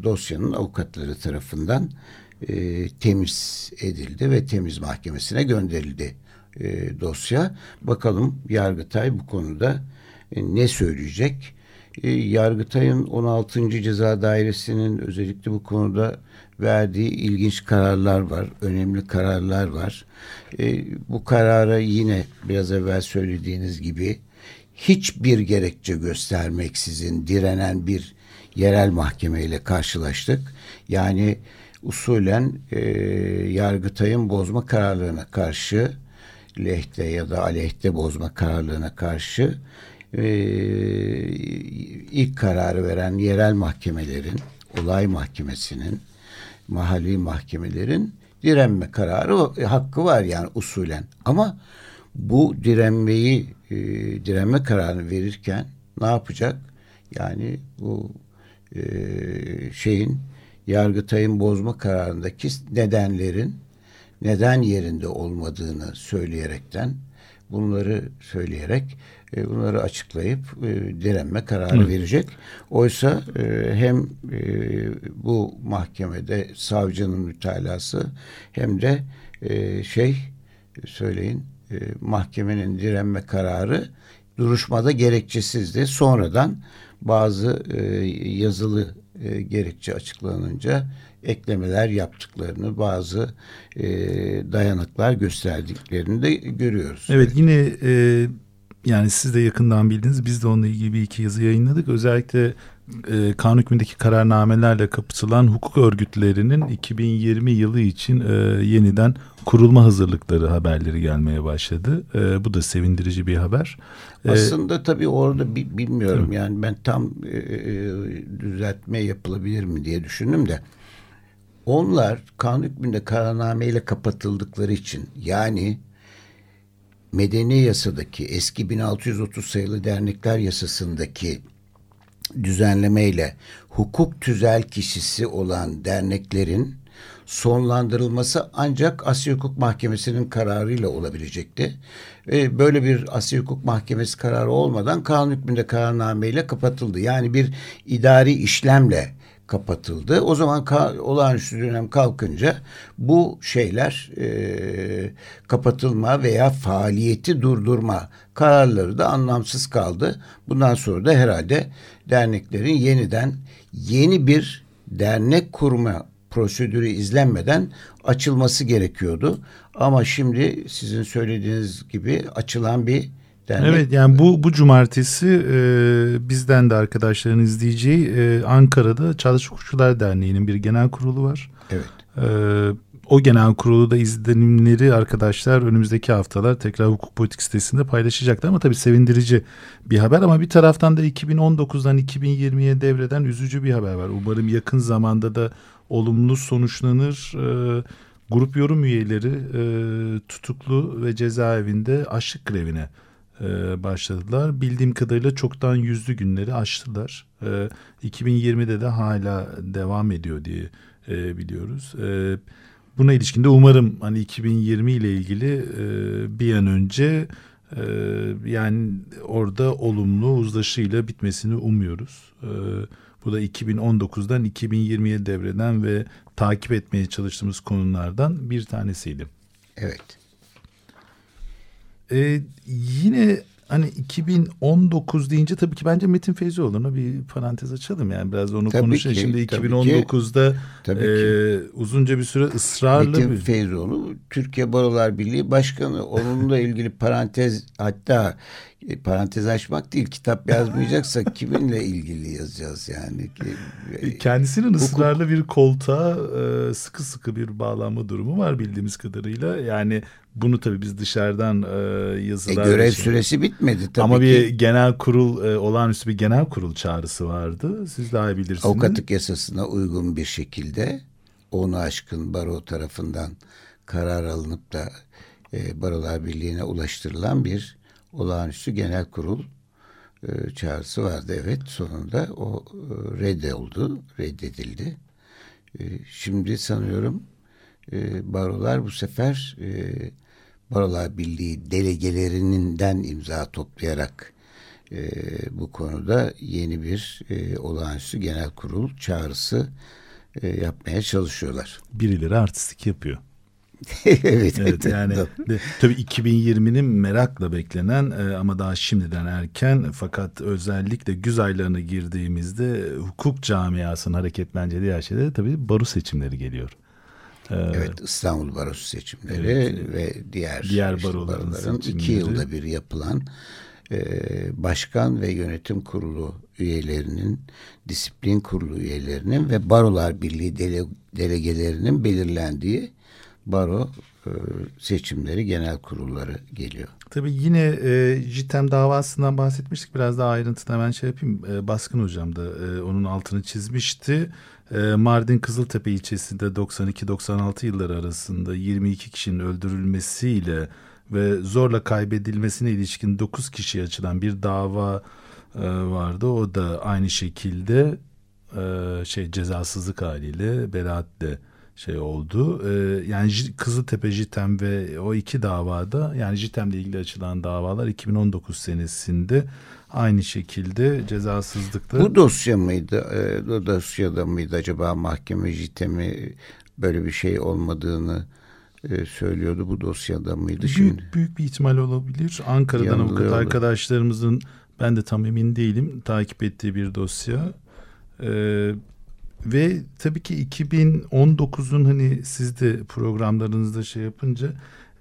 dosyanın avukatları tarafından e, temiz edildi ve temiz mahkemesine gönderildi e, dosya. Bakalım Yargıtay bu konuda e, ne söyleyecek? E, Yargıtay'ın 16. Ceza Dairesi'nin özellikle bu konuda verdiği ilginç kararlar var, önemli kararlar var. E, bu karara yine biraz evvel söylediğiniz gibi hiçbir gerekçe göstermeksizin direnen bir yerel mahkemeyle karşılaştık. Yani usulen e, Yargıtay'ın bozma kararlarına karşı lehte ya da aleyhte bozma kararlarına karşı e, ilk kararı veren yerel mahkemelerin, olay mahkemesinin, mahalli mahkemelerin direnme kararı e, hakkı var yani usulen. Ama bu direnmeyi e, direnme kararını verirken ne yapacak? Yani bu e, şeyin Yargıtay'ın bozma kararındaki nedenlerin neden yerinde olmadığını söyleyerekten bunları söyleyerek e, bunları açıklayıp e, direnme kararı Hı. verecek. Oysa e, hem bu mahkemede savcının mütalası hem de şey söyleyin mahkemenin direnme kararı duruşmada gerekçesizdi. Sonradan bazı yazılı e, gerekçe açıklanınca eklemeler yaptıklarını, bazı e, dayanıklar gösterdiklerini de görüyoruz. Evet yine e, yani siz de yakından bildiniz. Biz de onunla ilgili bir iki yazı yayınladık. Özellikle e, kanun hükmündeki kararnamelerle kapatılan hukuk örgütlerinin 2020 yılı için e, yeniden kurulma hazırlıkları haberleri gelmeye başladı. E, bu da sevindirici bir haber. E, Aslında tabii orada bi, bilmiyorum evet. yani ben tam e, e, düzeltme yapılabilir mi diye düşündüm de onlar kanun hükmünde kararnameyle kapatıldıkları için yani medeni yasadaki eski 1630 sayılı dernekler yasasındaki düzenlemeyle hukuk tüzel kişisi olan derneklerin sonlandırılması ancak Asya Hukuk Mahkemesi'nin kararıyla olabilecekti. Ve böyle bir Asya Hukuk Mahkemesi kararı olmadan kanun hükmünde kararnameyle kapatıldı. Yani bir idari işlemle kapatıldı. O zaman ka olağanüstü dönem kalkınca bu şeyler e, kapatılma veya faaliyeti durdurma kararları da anlamsız kaldı. Bundan sonra da herhalde derneklerin yeniden yeni bir dernek kurma prosedürü izlenmeden açılması gerekiyordu. Ama şimdi sizin söylediğiniz gibi açılan bir dernek. Evet yani bu bu cumartesi e, bizden de arkadaşların izleyeceği e, Ankara'da Çağdaş Hukukçular Derneği'nin bir genel kurulu var. Evet. E, o genel kurulu da izlenimleri arkadaşlar önümüzdeki haftalar tekrar hukuk politik sitesinde paylaşacaklar ama tabii sevindirici bir haber ama bir taraftan da 2019'dan 2020'ye devreden üzücü bir haber var. Umarım yakın zamanda da olumlu sonuçlanır. E, grup yorum üyeleri e, tutuklu ve cezaevinde açlık grevine e, başladılar. Bildiğim kadarıyla çoktan yüzlü günleri aştılar. E, 2020'de de hala devam ediyor diye e, biliyoruz. E, buna ilişkinde umarım hani 2020 ile ilgili e, bir an önce e, yani orada olumlu uzlaşıyla bitmesini umuyoruz. E, bu da 2019'dan 2020'ye devreden ve takip etmeye çalıştığımız konulardan bir tanesiydi. Evet. Ee, yine hani 2019 deyince tabii ki bence Metin Feyzioğlu'na bir parantez açalım yani biraz onu konuşalım. Şimdi tabii 2019'da ki, tabii e, ki. uzunca bir süre ısrarlı Metin bir... Feyzoğlu Türkiye Barolar Birliği Başkanı. Onunla ilgili parantez hatta e, parantez açmak değil kitap yazmayacaksak kiminle ilgili yazacağız yani. E, kendisinin ısrarlı bir koltuğa e, sıkı sıkı bir bağlanma durumu var bildiğimiz kadarıyla. Yani bunu tabii biz dışarıdan yazılar... E, görev için. süresi bitmedi tabii Ama ki. bir genel kurul, olağanüstü bir genel kurul çağrısı vardı. Siz daha iyi bilirsiniz. Avukatlık yasasına uygun bir şekilde onu aşkın baro tarafından karar alınıp da Barolar Birliği'ne ulaştırılan bir olağanüstü genel kurul e, çağrısı vardı. Evet sonunda o e, reddoldu, reddedildi. E, şimdi sanıyorum e, barolar bu sefer e, Barolar Birliği delegelerinden imza toplayarak e, bu konuda yeni bir e, olağanüstü genel kurul çağrısı e, yapmaya çalışıyorlar. Birileri artistik yapıyor. evet, evet yani de, tabii 2020'nin merakla beklenen e, ama daha şimdiden erken fakat özellikle güz aylarına girdiğimizde hukuk camiasının hareketleneceği her şeyde tabii baro seçimleri geliyor. Ee, evet İstanbul Barosu seçimleri evet, ve diğer diğer baroların, baroların iki yılda bir yapılan e, başkan ve yönetim kurulu üyelerinin, disiplin kurulu üyelerinin ve barolar birliği dele, delegelerinin belirlendiği baro e, seçimleri genel kurulları geliyor. Tabii yine e, JITEM davasından bahsetmiştik. Biraz daha ayrıntıda ben şey yapayım. E, Baskın hocam da e, onun altını çizmişti. E, Mardin Kızıltepe ilçesinde 92-96 yılları arasında 22 kişinin öldürülmesiyle ve zorla kaybedilmesine ilişkin 9 kişiye açılan bir dava e, vardı. O da aynı şekilde e, şey cezasızlık haliyle beraatle şey oldu. Ee, yani Kızıltepe JITEM ve o iki davada yani JITEM ile ilgili açılan davalar 2019 senesinde aynı şekilde cezasızlıkta. Bu dosya mıydı? E, bu dosyada mıydı acaba mahkeme JITEM'i böyle bir şey olmadığını e, söylüyordu. Bu dosyada mıydı büyük, şimdi? Büyük bir ihtimal olabilir. Ankara'dan avukat arkadaşlarımızın ben de tam emin değilim takip ettiği bir dosya. Ee, ve tabii ki 2019'un hani siz de programlarınızda şey yapınca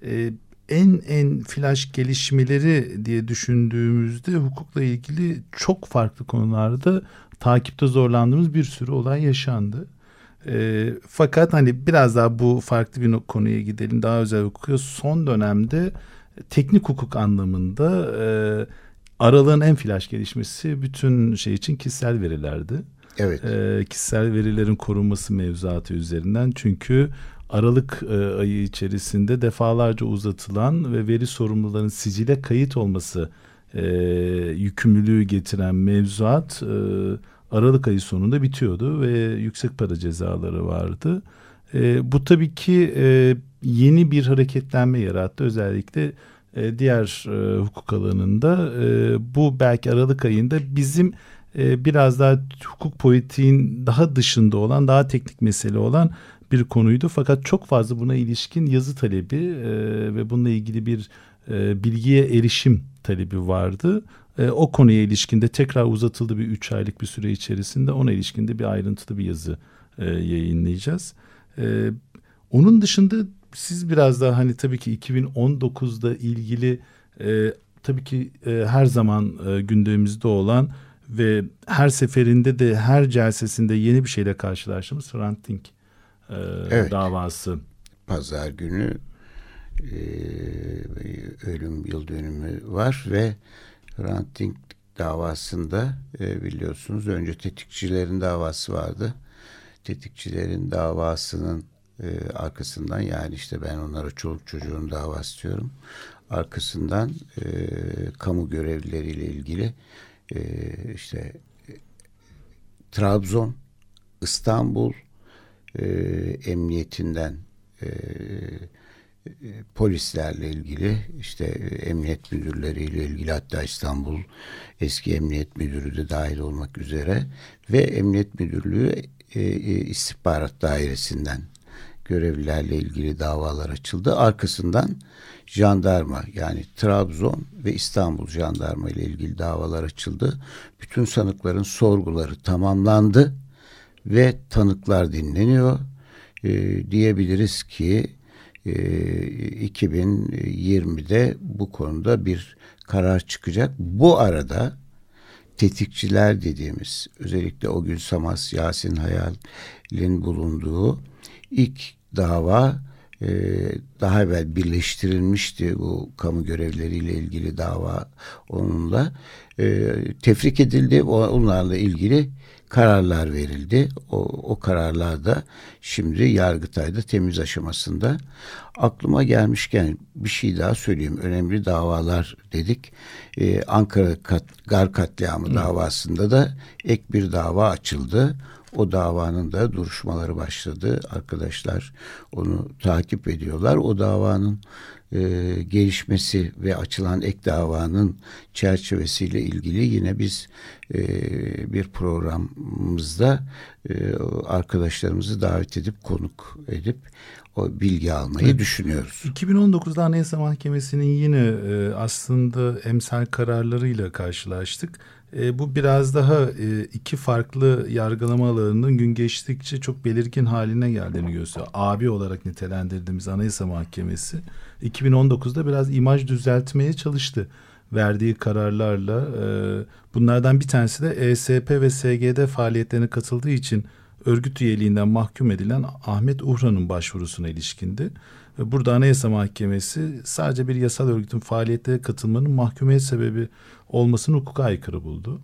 e, en en flash gelişmeleri diye düşündüğümüzde hukukla ilgili çok farklı konularda takipte zorlandığımız bir sürü olay yaşandı. E, fakat hani biraz daha bu farklı bir konuya gidelim daha özel hukuka son dönemde teknik hukuk anlamında e, aralığın en flash gelişmesi bütün şey için kişisel verilerdi. Evet. E, kişisel verilerin korunması mevzuatı üzerinden. Çünkü Aralık e, ayı içerisinde defalarca uzatılan ve veri sorumluların sicile kayıt olması e, yükümlülüğü getiren mevzuat e, Aralık ayı sonunda bitiyordu ve yüksek para cezaları vardı. E, bu tabii ki e, yeni bir hareketlenme yarattı özellikle e, diğer e, hukuk alanında. E, bu belki Aralık ayında bizim e, biraz daha hukuk politiğin daha dışında olan, daha teknik mesele olan bir konuydu. Fakat çok fazla buna ilişkin yazı talebi e, ve bununla ilgili bir e, bilgiye erişim talebi vardı. O konuya ilişkinde tekrar uzatıldı bir üç aylık bir süre içerisinde ona ilişkinde bir ayrıntılı bir yazı yayınlayacağız. Onun dışında siz biraz daha hani tabii ki 2019'da ilgili tabii ki her zaman e, gündemimizde olan ve her seferinde de her celsesinde yeni bir şeyle karşılaştığımız Hrant Dink e, evet. davası. pazar günü e, ölüm yıl dönümü var ve Hrant Dink davasında e, biliyorsunuz önce tetikçilerin davası vardı. Tetikçilerin davasının e, arkasından yani işte ben onlara çoluk çocuğun davası diyorum. Arkasından e, kamu görevlileriyle ilgili e, işte e, Trabzon, İstanbul e, emniyetinden e, e, polislerle ilgili işte e, emniyet müdürleriyle ilgili hatta İstanbul eski emniyet müdürü de dahil olmak üzere ve emniyet müdürlüğü e, istihbarat dairesinden görevlilerle ilgili davalar açıldı. Arkasından jandarma yani Trabzon ve İstanbul jandarma ile ilgili davalar açıldı. Bütün sanıkların sorguları tamamlandı ve tanıklar dinleniyor. E, diyebiliriz ki 2020'de ee, bu konuda bir karar çıkacak. Bu arada tetikçiler dediğimiz özellikle o gün Samas Yasin Hayal'in bulunduğu ilk dava e, daha evvel birleştirilmişti bu kamu görevleriyle ilgili dava onunla e, tefrik edildi onlarla ilgili kararlar verildi. O, o kararlar da şimdi Yargıtay'da temiz aşamasında. Aklıma gelmişken bir şey daha söyleyeyim. Önemli davalar dedik. Ee, Ankara kat, Gar katliamı Hı. davasında da ek bir dava açıldı. O davanın da duruşmaları başladı. Arkadaşlar onu takip ediyorlar. O davanın e, gelişmesi ve açılan ek davanın çerçevesiyle ilgili yine biz e, bir programımızda e, arkadaşlarımızı davet edip konuk edip o bilgi almayı evet. düşünüyoruz. 2019'da Anayasa Mahkemesi'nin yine e, aslında emsal kararlarıyla karşılaştık. E, bu biraz daha e, iki farklı yargılama alanının gün geçtikçe çok belirgin haline geldiğini gösteriyor. Abi olarak nitelendirdiğimiz Anayasa Mahkemesi 2019'da biraz imaj düzeltmeye çalıştı verdiği kararlarla. E, bunlardan bir tanesi de ESP ve SGD faaliyetlerine katıldığı için örgüt üyeliğinden mahkum edilen Ahmet Uhran'ın başvurusuna ilişkindi. Burada Anayasa Mahkemesi sadece bir yasal örgütün faaliyetlere katılmanın mahkumiyet sebebi olmasını hukuka aykırı buldu.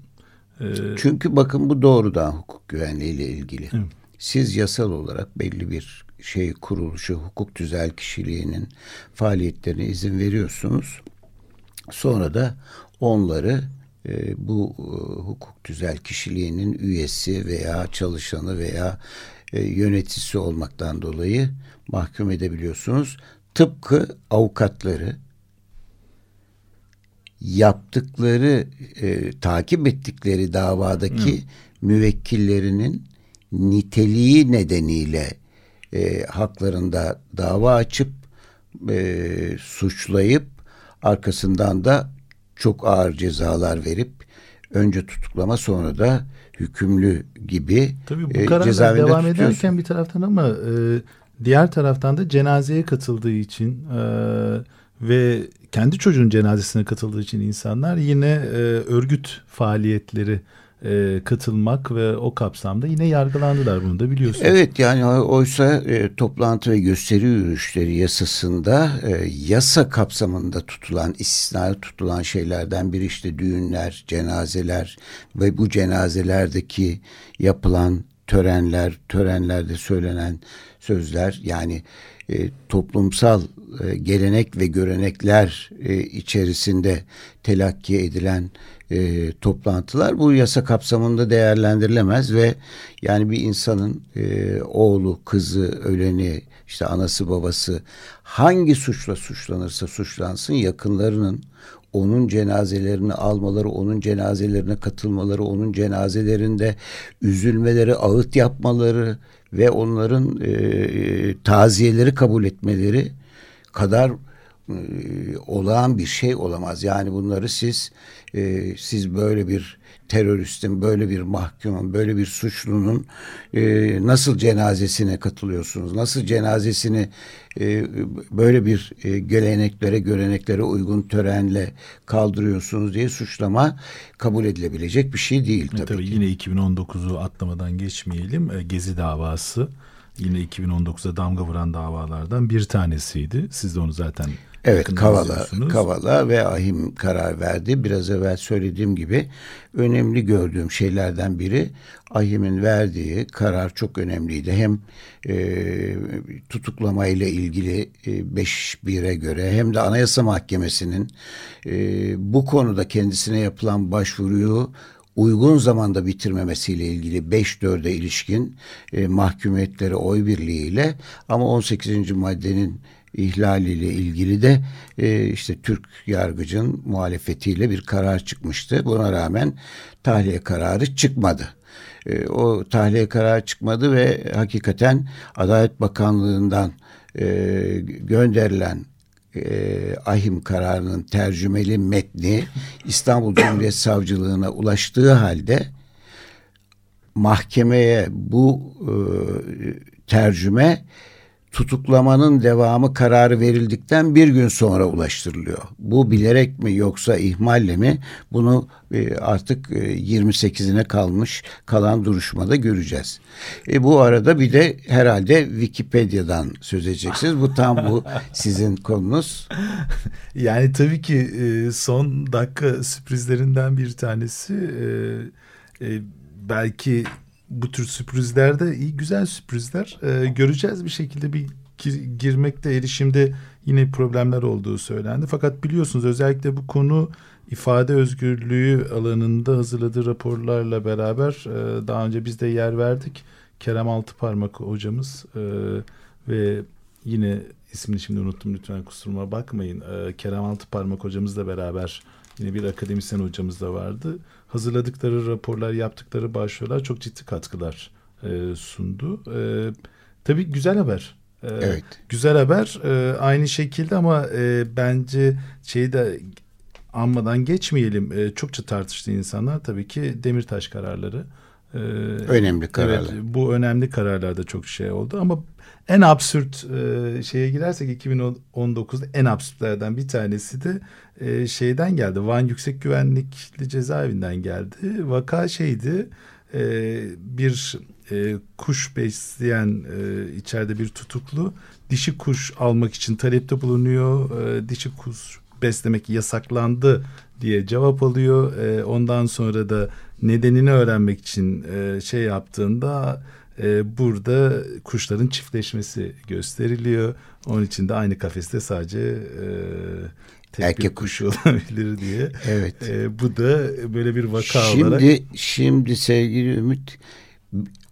Ee, Çünkü bakın bu doğrudan hukuk güvenliği ile ilgili. Hı. Siz yasal olarak belli bir şey kuruluşu, hukuk tüzel kişiliğinin faaliyetlerine izin veriyorsunuz. Sonra da onları e, bu e, hukuk tüzel kişiliğinin üyesi veya çalışanı veya e, yöneticisi olmaktan dolayı mahkum edebiliyorsunuz. Tıpkı avukatları yaptıkları e, takip ettikleri davadaki Hı. müvekkillerinin niteliği nedeniyle e, haklarında dava açıp e, suçlayıp arkasından da çok ağır cezalar verip önce tutuklama sonra da hükümlü gibi Tabii bu e, kararlar devam ederken bir taraftan ama e, diğer taraftan da cenazeye katıldığı için e, ve kendi çocuğun cenazesine katıldığı için insanlar yine e, örgüt faaliyetleri e, katılmak ve o kapsamda yine yargılandılar bunu da biliyorsunuz. Evet yani oysa e, toplantı ve gösteri yürüyüşleri yasasında e, yasa kapsamında tutulan istisnai tutulan şeylerden biri işte düğünler, cenazeler ve bu cenazelerdeki yapılan törenler, törenlerde söylenen sözler yani e, toplumsal e, gelenek ve görenekler e, içerisinde telakki edilen e, toplantılar bu yasa kapsamında değerlendirilemez ve yani bir insanın e, oğlu, kızı, öleni, işte anası, babası hangi suçla suçlanırsa suçlansın yakınlarının onun cenazelerini almaları, onun cenazelerine katılmaları, onun cenazelerinde üzülmeleri, ağıt yapmaları ve onların e, taziyeleri kabul etmeleri kadar e, olağan bir şey olamaz. Yani bunları siz e, siz böyle bir teröristin, böyle bir mahkumun, böyle bir suçlunun e, nasıl cenazesine katılıyorsunuz? Nasıl cenazesini e, böyle bir e, geleneklere, göreneklere uygun törenle kaldırıyorsunuz diye suçlama kabul edilebilecek bir şey değil tabii. Tabii ki. yine 2019'u atlamadan geçmeyelim. E, Gezi davası yine 2019'da damga vuran davalardan bir tanesiydi. Siz de onu zaten Evet Kavala, Kavala ve Ahim karar verdi. Biraz evvel söylediğim gibi önemli gördüğüm şeylerden biri Ahim'in verdiği karar çok önemliydi. Hem e, tutuklama ile ilgili e, 5-1'e göre hem de Anayasa Mahkemesi'nin e, bu konuda kendisine yapılan başvuruyu uygun zamanda bitirmemesiyle ilgili 5-4'e ilişkin e, mahkumiyetleri oy birliğiyle ama 18. maddenin ihlaliyle ilgili de e, işte Türk yargıcın muhalefetiyle bir karar çıkmıştı. Buna rağmen tahliye kararı çıkmadı. E, o tahliye kararı çıkmadı ve hakikaten Adalet Bakanlığı'ndan e, gönderilen e, ahim kararının tercümeli metni İstanbul Cumhuriyet Savcılığına ulaştığı halde mahkemeye bu e, tercüme tutuklamanın devamı kararı verildikten bir gün sonra ulaştırılıyor. Bu bilerek mi yoksa ihmalle mi bunu e, artık 28'ine e, kalmış kalan duruşmada göreceğiz. E, bu arada bir de herhalde Wikipedia'dan söz edeceksiniz. Bu tam bu sizin konunuz. Yani tabii ki e, son dakika sürprizlerinden bir tanesi belki bu tür sürprizlerde iyi güzel sürprizler e, göreceğiz bir şekilde bir gir, girmekte erişimde yine problemler olduğu söylendi. Fakat biliyorsunuz özellikle bu konu ifade özgürlüğü alanında hazırladığı raporlarla beraber e, daha önce biz de yer verdik. Kerem Altıparmak hocamız e, ve yine ismini şimdi unuttum lütfen kusuruma bakmayın. E, Kerem Altıparmak hocamızla beraber yine bir akademisyen hocamız da vardı hazırladıkları raporlar, yaptıkları başvurular çok ciddi katkılar e, sundu. E, tabii güzel haber. E, evet. Güzel haber. E, aynı şekilde ama e, bence şeyi de anmadan geçmeyelim. E, çokça tartıştı insanlar tabii ki Demirtaş kararları. Ee, önemli kararlar. Evet, bu önemli kararlarda çok şey oldu ama en absürt e, şeye girersek 2019'da en absürtlerden bir tanesi de e, şeyden geldi. Van Yüksek Güvenlikli Cezaevinden geldi. Vaka şeydi e, bir e, kuş besleyen e, içeride bir tutuklu dişi kuş almak için talepte bulunuyor. E, dişi kuş beslemek yasaklandı diye cevap alıyor. E, ondan sonra da nedenini öğrenmek için e, şey yaptığında e, burada kuşların çiftleşmesi gösteriliyor. Onun için de aynı kafeste sadece e, tek erkek kuş olabilir diye. Evet. E, bu da böyle bir vaka şimdi, olarak. Şimdi sevgili Ümit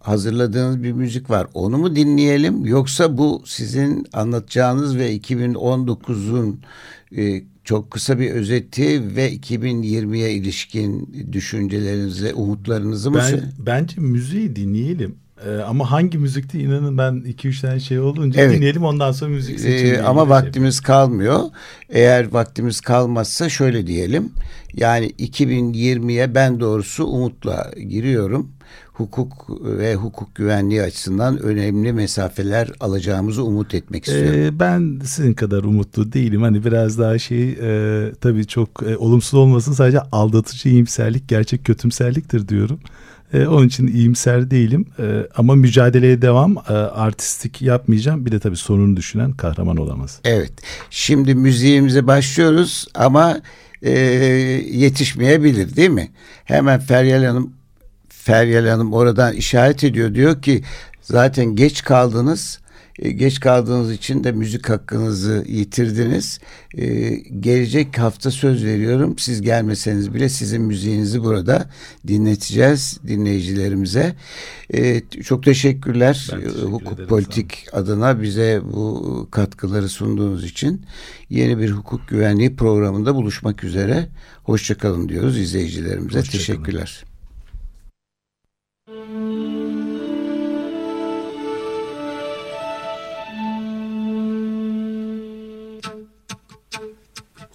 hazırladığınız bir müzik var. Onu mu dinleyelim yoksa bu sizin anlatacağınız ve 2019'un e, çok kısa bir özeti ve 2020'ye ilişkin düşüncelerinizi, umutlarınızı mı? Ben, bence müziği dinleyelim. Ee, ama hangi müzikte inanın ben iki üç tane şey olunca evet. dinleyelim ondan sonra müzik seçelim. Ee, ama vaktimiz şey kalmıyor. Eğer vaktimiz kalmazsa şöyle diyelim. Yani 2020'ye ben doğrusu umutla giriyorum. Hukuk ve hukuk güvenliği açısından önemli mesafeler alacağımızı umut etmek istiyorum. Ee, ben sizin kadar umutlu değilim. Hani biraz daha şey e, tabii çok e, olumsuz olmasın sadece aldatıcı iyimserlik gerçek kötümserliktir diyorum. E, onun için iyimser değilim e, ama mücadeleye devam e, artistik yapmayacağım. Bir de tabii sorunu düşünen kahraman olamaz. Evet şimdi müziğimize başlıyoruz ama e, yetişmeyebilir değil mi? Hemen Feryal Hanım Feryal Hanım oradan işaret ediyor diyor ki zaten geç kaldınız e, geç kaldığınız için de müzik hakkınızı yitirdiniz. E, gelecek hafta söz veriyorum. Siz gelmeseniz bile sizin müziğinizi burada dinleteceğiz dinleyicilerimize. E, çok teşekkürler teşekkür hukuk ederim, politik adına bize bu katkıları sunduğunuz için. Yeni bir hukuk güvenliği programında buluşmak üzere. Hoşçakalın diyoruz izleyicilerimize. Hoşça teşekkürler.